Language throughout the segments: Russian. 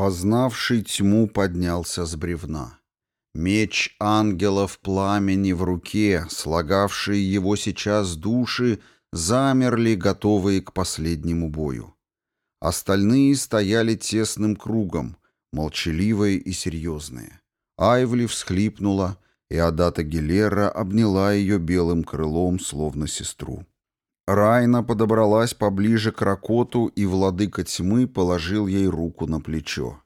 Познавший тьму поднялся с бревна. Меч ангела в пламени в руке, слагавшие его сейчас души, замерли, готовые к последнему бою. Остальные стояли тесным кругом, молчаливые и серьезные. Айвли всхлипнула, и Адата Гилера обняла ее белым крылом, словно сестру. Райна подобралась поближе к Ракоту, и владыка тьмы положил ей руку на плечо.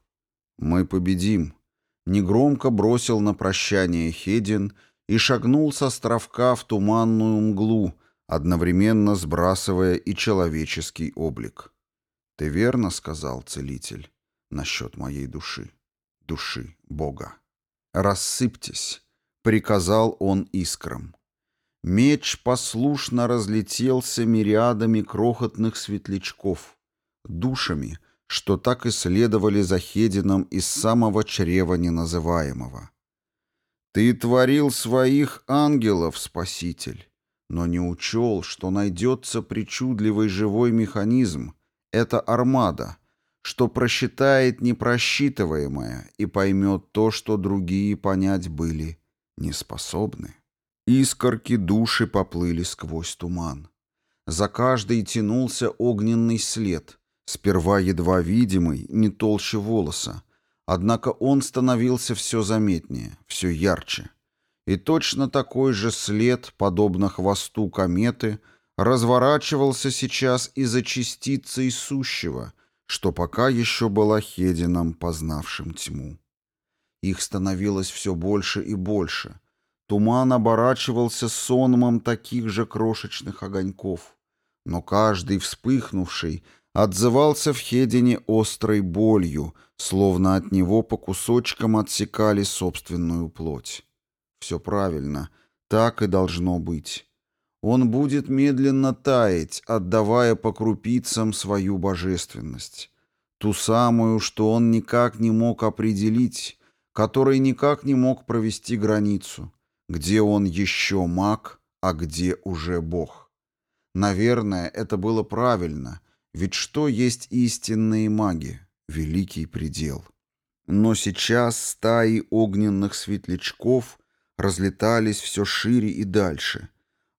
«Мы победим», — негромко бросил на прощание Хедин и шагнул с островка в туманную мглу, одновременно сбрасывая и человеческий облик. «Ты верно сказал, целитель, насчет моей души, души Бога. Рассыпьтесь», — приказал он искрам. Меч послушно разлетелся мириадами крохотных светлячков, душами, что так и следовали за Хедином из самого чрева неназываемого. «Ты творил своих ангелов, Спаситель, но не учел, что найдется причудливый живой механизм, это армада, что просчитает непросчитываемое и поймет то, что другие понять были не способны». Искорки души поплыли сквозь туман. За каждой тянулся огненный след, сперва едва видимый, не толще волоса, однако он становился все заметнее, все ярче. И точно такой же след, подобно хвосту кометы, разворачивался сейчас из-за частицы сущего, что пока еще была Хедином, познавшим тьму. Их становилось все больше и больше — Туман оборачивался сонмом таких же крошечных огоньков, но каждый вспыхнувший отзывался в Хедине острой болью, словно от него по кусочкам отсекали собственную плоть. Все правильно, так и должно быть. Он будет медленно таять, отдавая по крупицам свою божественность. Ту самую, что он никак не мог определить, которой никак не мог провести границу где он еще маг, а где уже бог. Наверное, это было правильно, ведь что есть истинные маги? Великий предел. Но сейчас стаи огненных светлячков разлетались все шире и дальше.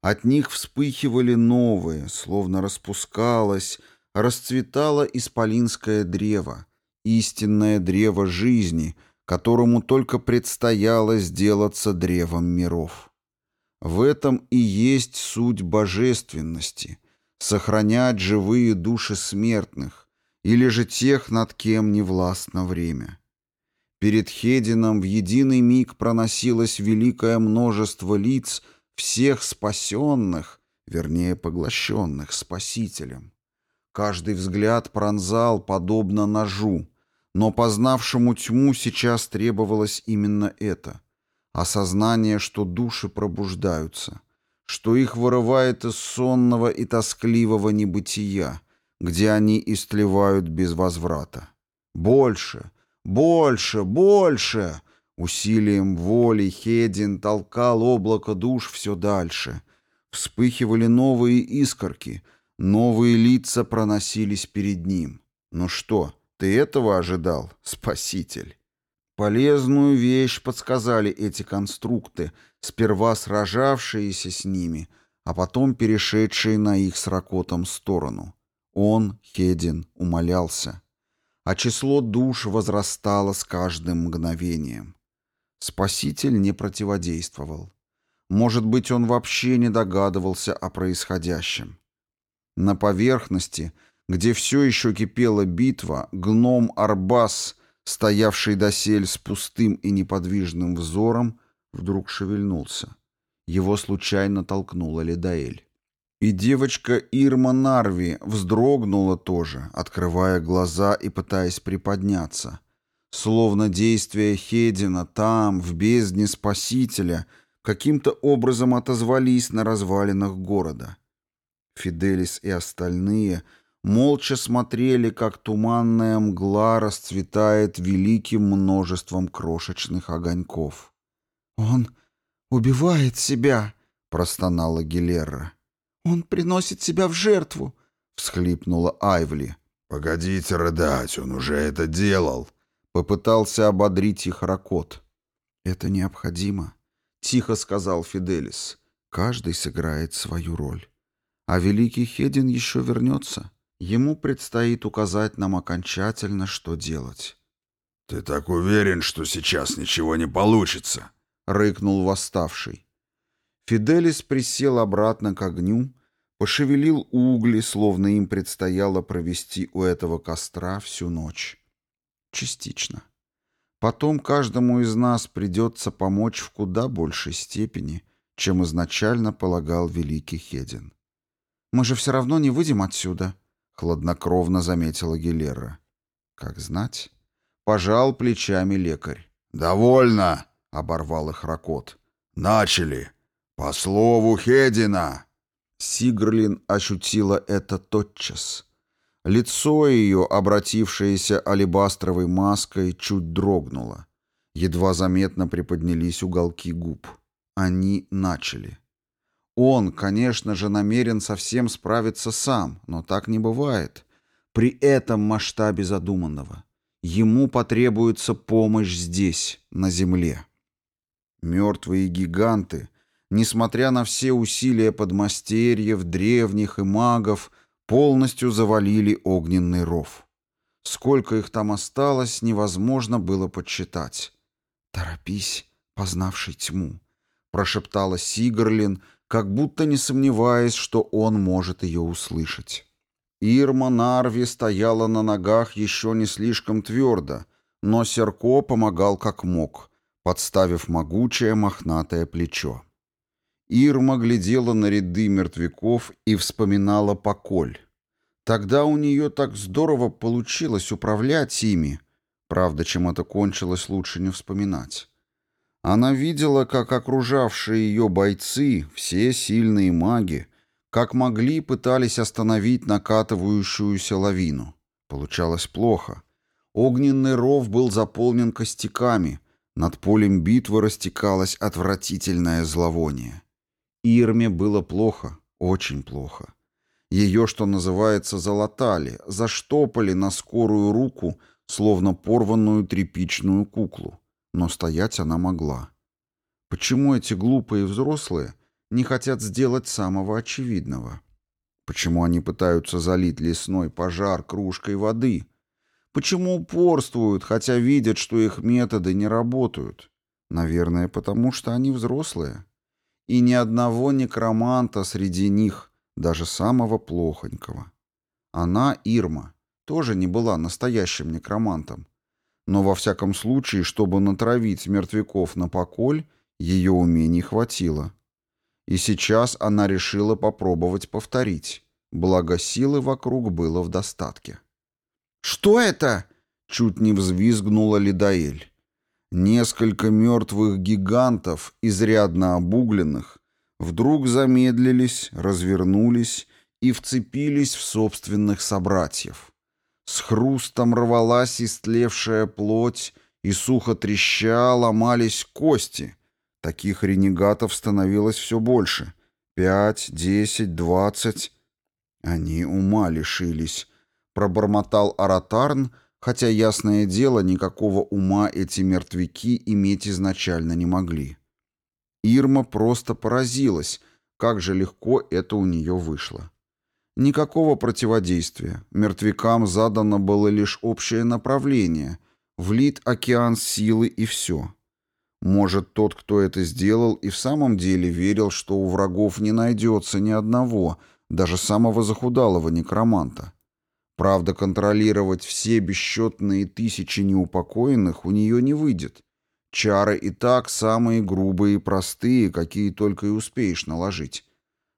От них вспыхивали новые, словно распускалось, расцветало исполинское древо, истинное древо жизни, которому только предстояло сделаться древом миров. В этом и есть суть божественности — сохранять живые души смертных или же тех, над кем не властно время. Перед Хедином в единый миг проносилось великое множество лиц всех спасенных, вернее, поглощенных Спасителем. Каждый взгляд пронзал, подобно ножу — но познавшему тьму сейчас требовалось именно это — осознание, что души пробуждаются, что их вырывает из сонного и тоскливого небытия, где они истлевают без возврата. Больше, больше, больше! Усилием воли Хедин толкал облако душ все дальше. Вспыхивали новые искорки, новые лица проносились перед ним. Ну что, ты этого ожидал, спаситель? Полезную вещь подсказали эти конструкты, сперва сражавшиеся с ними, а потом перешедшие на их с Ракотом сторону. Он, Хедин, умолялся. А число душ возрастало с каждым мгновением. Спаситель не противодействовал. Может быть, он вообще не догадывался о происходящем. На поверхности — где все еще кипела битва, гном Арбас, стоявший досель с пустым и неподвижным взором, вдруг шевельнулся. Его случайно толкнула Ледаэль. И девочка Ирма Нарви вздрогнула тоже, открывая глаза и пытаясь приподняться. Словно действия Хедина там, в бездне Спасителя, каким-то образом отозвались на развалинах города. Фиделис и остальные — молча смотрели, как туманная мгла расцветает великим множеством крошечных огоньков. «Он убивает себя», — простонала Гилерра. «Он приносит себя в жертву», — всхлипнула Айвли. «Погодите рыдать, он уже это делал», Попытался ободрить их Ракот. «Это необходимо», — тихо сказал Фиделис. «Каждый сыграет свою роль. А великий Хедин еще вернется. Ему предстоит указать нам окончательно, что делать». «Ты так уверен, что сейчас ничего не получится?» — рыкнул восставший. Фиделис присел обратно к огню, пошевелил угли, словно им предстояло провести у этого костра всю ночь. Частично. Потом каждому из нас придется помочь в куда большей степени, чем изначально полагал великий Хедин. «Мы же все равно не выйдем отсюда», — хладнокровно заметила Гилера. «Как знать». Пожал плечами лекарь. «Довольно!» — оборвал их Ракот. «Начали! По слову Хедина!» Сигрлин ощутила это тотчас. Лицо ее, обратившееся алебастровой маской, чуть дрогнуло. Едва заметно приподнялись уголки губ. Они начали. Он, конечно же, намерен совсем справиться сам, но так не бывает. При этом масштабе задуманного. Ему потребуется помощь здесь, на земле. Мертвые гиганты, несмотря на все усилия подмастерьев, древних и магов, полностью завалили огненный ров. Сколько их там осталось, невозможно было подсчитать. «Торопись, познавший тьму», — прошептала Сигрлин, как будто не сомневаясь, что он может ее услышать. Ирма Нарви стояла на ногах еще не слишком твердо, но Серко помогал как мог, подставив могучее мохнатое плечо. Ирма глядела на ряды мертвяков и вспоминала поколь. Тогда у нее так здорово получилось управлять ими. Правда, чем это кончилось, лучше не вспоминать. Она видела, как окружавшие ее бойцы, все сильные маги, как могли пытались остановить накатывающуюся лавину. Получалось плохо. Огненный ров был заполнен костяками, над полем битвы растекалось отвратительное зловоние. Ирме было плохо, очень плохо. Ее, что называется, залатали, заштопали на скорую руку, словно порванную тряпичную куклу. Но стоять она могла. Почему эти глупые взрослые не хотят сделать самого очевидного? Почему они пытаются залить лесной пожар кружкой воды? Почему упорствуют, хотя видят, что их методы не работают? Наверное, потому что они взрослые и ни одного некроманта среди них, даже самого плохонького. Она, Ирма, тоже не была настоящим некромантом, но во всяком случае, чтобы натравить мертвяков на поколь, ее умений хватило. И сейчас она решила попробовать повторить, благо силы вокруг было в достатке. «Что это?» — чуть не взвизгнула Лидаэль. Несколько мертвых гигантов, изрядно обугленных, вдруг замедлились, развернулись и вцепились в собственных собратьев. С хрустом рвалась истлевшая плоть, и сухо треща ломались кости. Таких ренегатов становилось все больше. Пять, десять, двадцать. Они ума лишились, пробормотал Аратарн, хотя, ясное дело, никакого ума эти мертвяки иметь изначально не могли. Ирма просто поразилась, как же легко это у нее вышло. Никакого противодействия. Мертвякам задано было лишь общее направление, влит океан силы и все. Может, тот, кто это сделал, и в самом деле верил, что у врагов не найдется ни одного, даже самого захудалого некроманта. Правда, контролировать все бесчетные тысячи неупокоенных у нее не выйдет. Чары и так самые грубые и простые, какие только и успеешь наложить.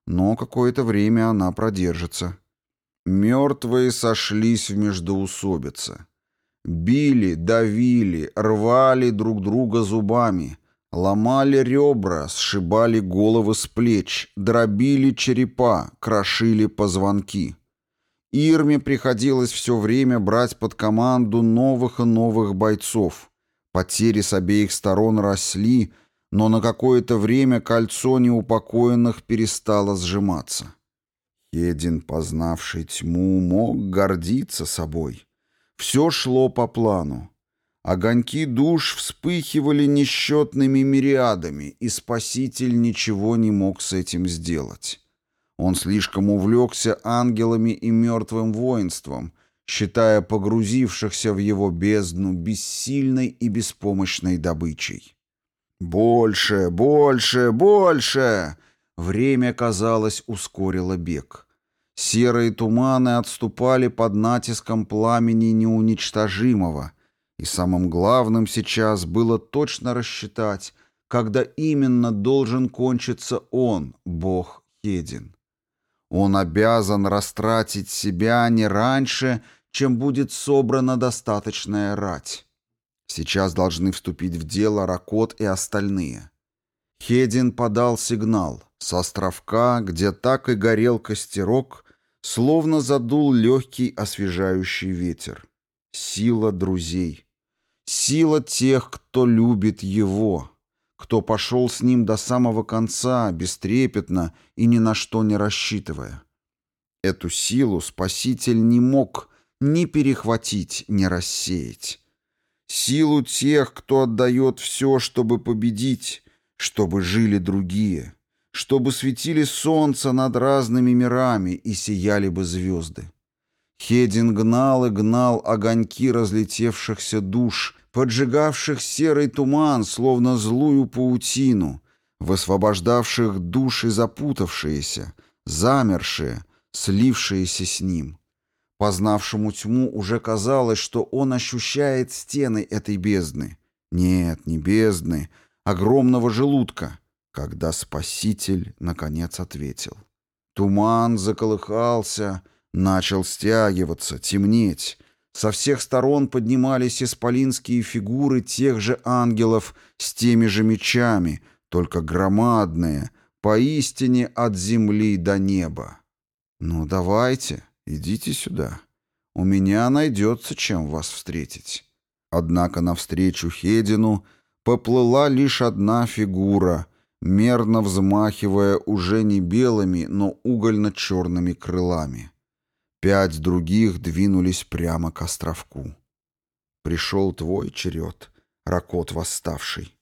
Но какое-то время она продержится. Мертвые сошлись в междоусобице. Били, давили, рвали друг друга зубами, ломали ребра, сшибали головы с плеч, дробили черепа, крошили позвонки. Ирме приходилось все время брать под команду новых и новых бойцов. Потери с обеих сторон росли, но на какое-то время кольцо неупокоенных перестало сжиматься. Хедин, познавший тьму, мог гордиться собой. Все шло по плану. Огоньки душ вспыхивали несчетными мириадами, и Спаситель ничего не мог с этим сделать. Он слишком увлекся ангелами и мертвым воинством, считая погрузившихся в его бездну бессильной и беспомощной добычей. «Больше, больше, больше!» Время, казалось, ускорило бег. Серые туманы отступали под натиском пламени неуничтожимого, и самым главным сейчас было точно рассчитать, когда именно должен кончиться он, бог Хедин. Он обязан растратить себя не раньше, чем будет собрана достаточная рать. Сейчас должны вступить в дело Ракот и остальные. Хедин подал сигнал. С островка, где так и горел костерок, словно задул легкий освежающий ветер. Сила друзей. Сила тех, кто любит его, кто пошел с ним до самого конца, бестрепетно и ни на что не рассчитывая. Эту силу Спаситель не мог ни перехватить, ни рассеять. Силу тех, кто отдает все, чтобы победить, чтобы жили другие, чтобы светили солнце над разными мирами и сияли бы звезды. Хедин гнал и гнал огоньки разлетевшихся душ, поджигавших серый туман, словно злую паутину, высвобождавших души запутавшиеся, замершие, слившиеся с ним. Познавшему тьму уже казалось, что он ощущает стены этой бездны. Нет, не бездны, огромного желудка, когда Спаситель наконец ответил. Туман заколыхался, начал стягиваться, темнеть. Со всех сторон поднимались исполинские фигуры тех же ангелов с теми же мечами, только громадные, поистине от земли до неба. «Ну, давайте», «Идите сюда. У меня найдется, чем вас встретить». Однако навстречу Хедину поплыла лишь одна фигура, мерно взмахивая уже не белыми, но угольно-черными крылами. Пять других двинулись прямо к островку. Пришел твой черед, ракот восставший.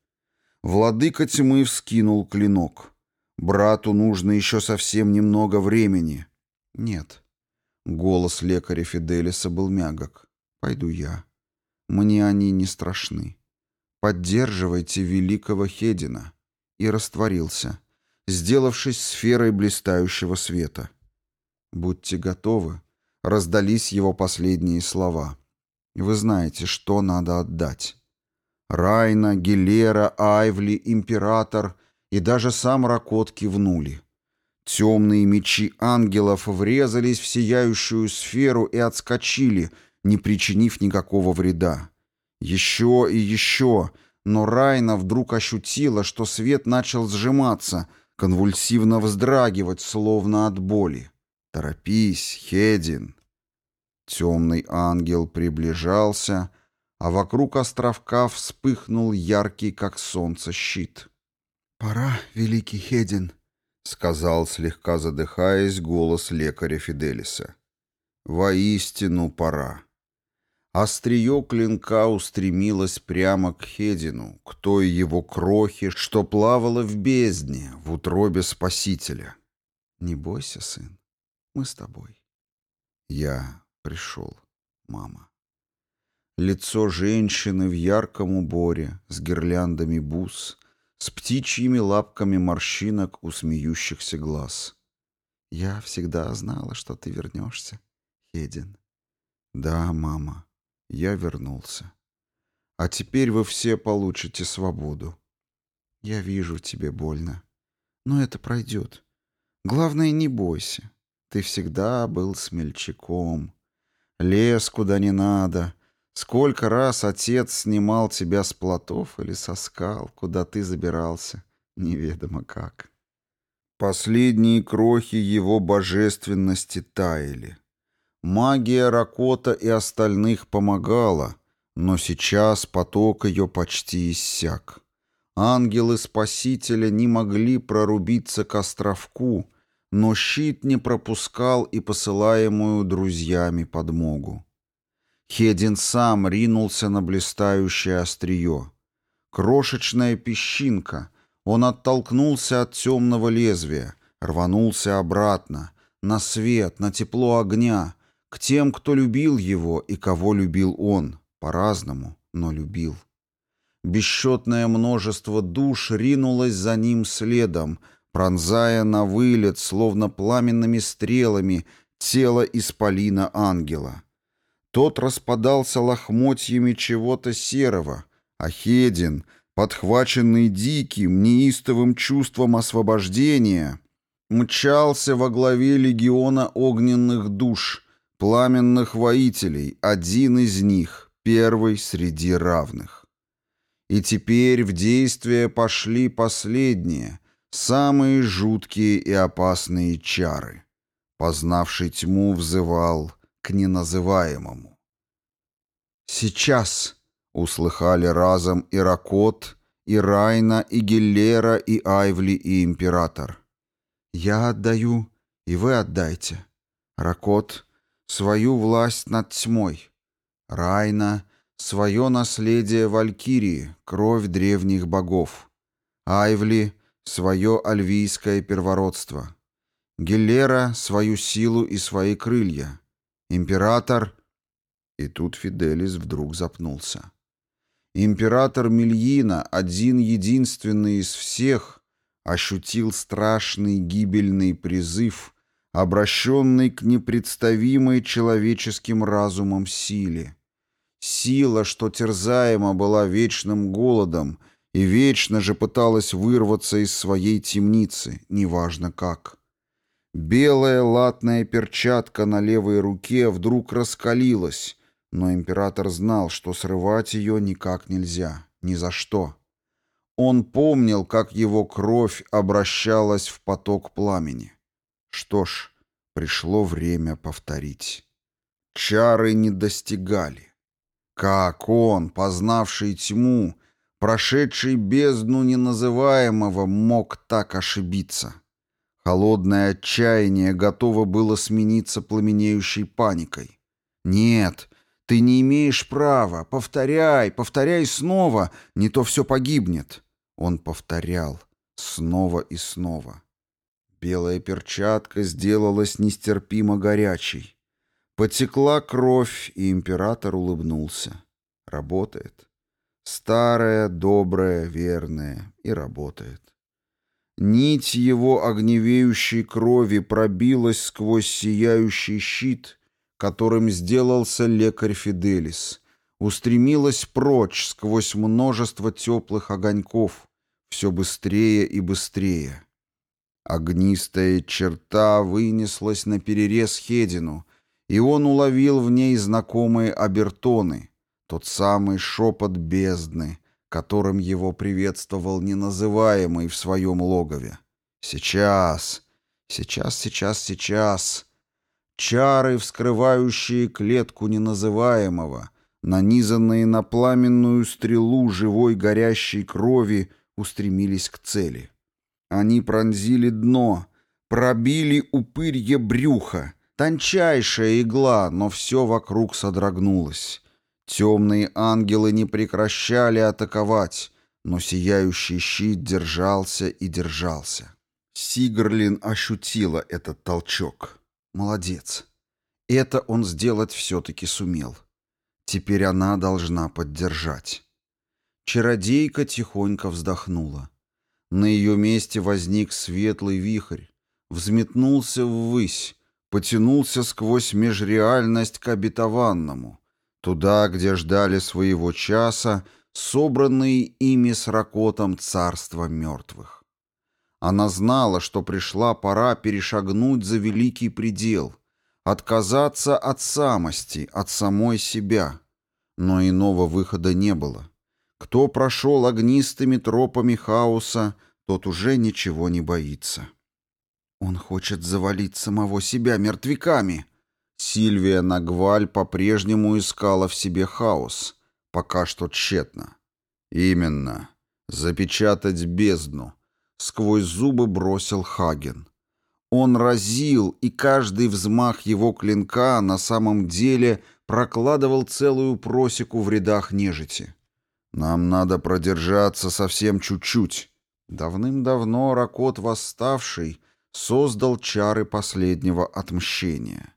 Владыка тьмы вскинул клинок. Брату нужно еще совсем немного времени. Нет, Голос лекаря Фиделиса был мягок. «Пойду я. Мне они не страшны. Поддерживайте великого Хедина». И растворился, сделавшись сферой блистающего света. «Будьте готовы», — раздались его последние слова. «Вы знаете, что надо отдать». Райна, Гилера, Айвли, Император и даже сам Ракот кивнули. Темные мечи ангелов врезались в сияющую сферу и отскочили, не причинив никакого вреда. Еще и еще, но Райна вдруг ощутила, что свет начал сжиматься, конвульсивно вздрагивать, словно от боли. «Торопись, Хедин!» Темный ангел приближался, а вокруг островка вспыхнул яркий, как солнце, щит. «Пора, великий Хедин!» — сказал, слегка задыхаясь, голос лекаря Фиделиса. «Воистину пора». Острие клинка устремилось прямо к Хедину, к той его крохе, что плавала в бездне, в утробе Спасителя. «Не бойся, сын, мы с тобой». «Я пришел, мама». Лицо женщины в ярком уборе, с гирляндами бус — с птичьими лапками морщинок у смеющихся глаз. «Я всегда знала, что ты вернешься, Хедин». «Да, мама, я вернулся. А теперь вы все получите свободу. Я вижу, тебе больно. Но это пройдет. Главное, не бойся. Ты всегда был смельчаком. Лез куда не надо, Сколько раз отец снимал тебя с плотов или со скал, куда ты забирался, неведомо как. Последние крохи его божественности таяли. Магия Ракота и остальных помогала, но сейчас поток ее почти иссяк. Ангелы Спасителя не могли прорубиться к островку, но щит не пропускал и посылаемую друзьями подмогу. Хедин сам ринулся на блистающее острие. Крошечная песчинка. Он оттолкнулся от темного лезвия, рванулся обратно, на свет, на тепло огня, к тем, кто любил его и кого любил он, по-разному, но любил. Бесчетное множество душ ринулось за ним следом, пронзая на вылет, словно пламенными стрелами, тело исполина ангела. Тот распадался лохмотьями чего-то серого, а Хедин, подхваченный диким, неистовым чувством освобождения, мчался во главе легиона огненных душ, пламенных воителей, один из них, первый среди равных. И теперь в действие пошли последние, самые жуткие и опасные чары. Познавший тьму взывал к неназываемому. «Сейчас!» — услыхали разом и Ракот, и Райна, и Геллера, и Айвли, и Император. «Я отдаю, и вы отдайте. Ракот — свою власть над тьмой. Райна — свое наследие Валькирии, кровь древних богов. Айвли — свое альвийское первородство. Геллера — свою силу и свои крылья. Император... И тут Фиделис вдруг запнулся. Император Мельина, один единственный из всех, ощутил страшный гибельный призыв, обращенный к непредставимой человеческим разумом силе. Сила, что терзаема была вечным голодом и вечно же пыталась вырваться из своей темницы, неважно как. Белая латная перчатка на левой руке вдруг раскалилась, но император знал, что срывать ее никак нельзя, ни за что. Он помнил, как его кровь обращалась в поток пламени. Что ж, пришло время повторить. Чары не достигали. Как он, познавший тьму, прошедший бездну неназываемого, мог так ошибиться? Холодное отчаяние готово было смениться пламенеющей паникой. «Нет, ты не имеешь права. Повторяй, повторяй снова, не то все погибнет». Он повторял снова и снова. Белая перчатка сделалась нестерпимо горячей. Потекла кровь, и император улыбнулся. Работает. Старая, добрая, верная. И работает. Нить его огневеющей крови пробилась сквозь сияющий щит, которым сделался лекарь Фиделис, устремилась прочь сквозь множество теплых огоньков, все быстрее и быстрее. Огнистая черта вынеслась на перерез Хедину, и он уловил в ней знакомые обертоны, тот самый шепот бездны, которым его приветствовал неназываемый в своем логове. «Сейчас! Сейчас, сейчас, сейчас!» Чары, вскрывающие клетку неназываемого, нанизанные на пламенную стрелу живой горящей крови, устремились к цели. Они пронзили дно, пробили упырье брюха, Тончайшая игла, но все вокруг содрогнулось. Темные ангелы не прекращали атаковать, но сияющий щит держался и держался. Сигрлин ощутила этот толчок. Молодец. Это он сделать все-таки сумел. Теперь она должна поддержать. Чародейка тихонько вздохнула. На ее месте возник светлый вихрь, взметнулся ввысь, потянулся сквозь межреальность к обетованному, туда, где ждали своего часа собранные ими с Ракотом царства мертвых. Она знала, что пришла пора перешагнуть за великий предел, отказаться от самости, от самой себя. Но иного выхода не было. Кто прошел огнистыми тропами хаоса, тот уже ничего не боится. Он хочет завалить самого себя мертвяками. Сильвия Нагваль по-прежнему искала в себе хаос, пока что тщетно. Именно. Запечатать бездну. Сквозь зубы бросил Хаген. Он разил, и каждый взмах его клинка на самом деле прокладывал целую просеку в рядах нежити. «Нам надо продержаться совсем чуть-чуть». Давным-давно Ракот Восставший создал чары последнего отмщения.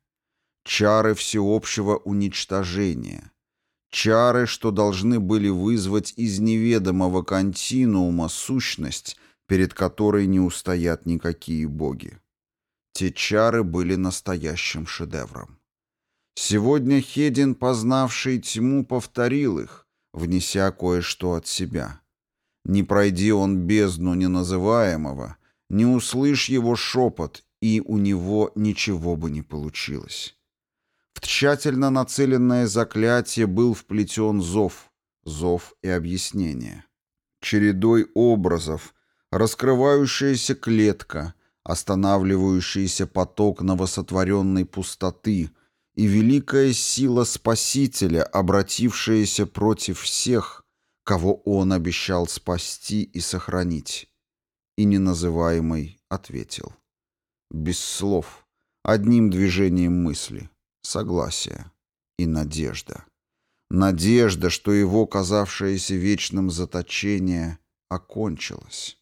Чары всеобщего уничтожения. Чары, что должны были вызвать из неведомого континуума сущность, перед которой не устоят никакие боги. Те чары были настоящим шедевром. Сегодня Хедин, познавший тьму, повторил их, внеся кое-что от себя. Не пройди он бездну неназываемого, не услышь его шепот, и у него ничего бы не получилось. Тщательно нацеленное заклятие был вплетен зов, зов и объяснение. Чередой образов, раскрывающаяся клетка, останавливающийся поток новосотворенной пустоты и великая сила Спасителя, обратившаяся против всех, кого он обещал спасти и сохранить. И неназываемый ответил. Без слов, одним движением мысли, согласие и надежда. Надежда, что его казавшееся вечным заточение окончилось.